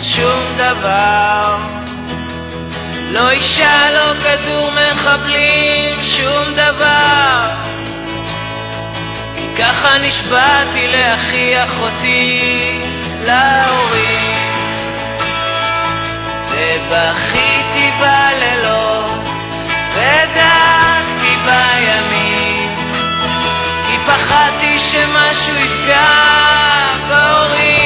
שום דבר. לא אישה, לא כדור מחבלים, שום דבר. כי ככה נשבעתי לאחי אחותי, להורים. ובכיתי בלילות, ודאגתי בימים, כי פחדתי שמשהו יפגע בהורים.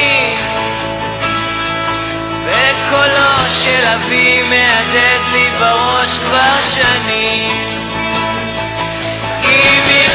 של אבי מהדהד לי בראש כבר שנים. אם יקרה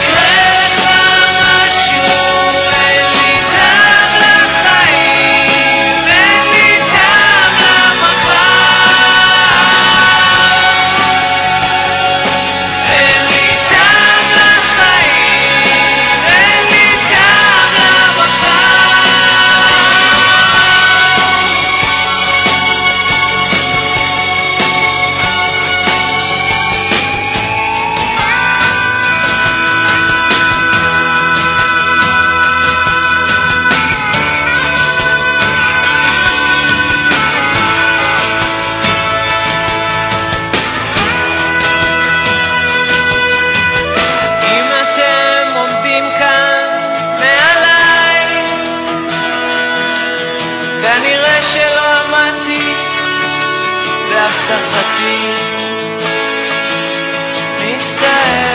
בהבטחתי. מצטער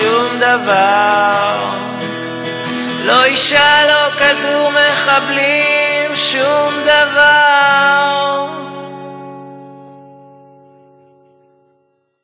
שום דבר. לא אישה, לא כדור מחבלים, שום דבר.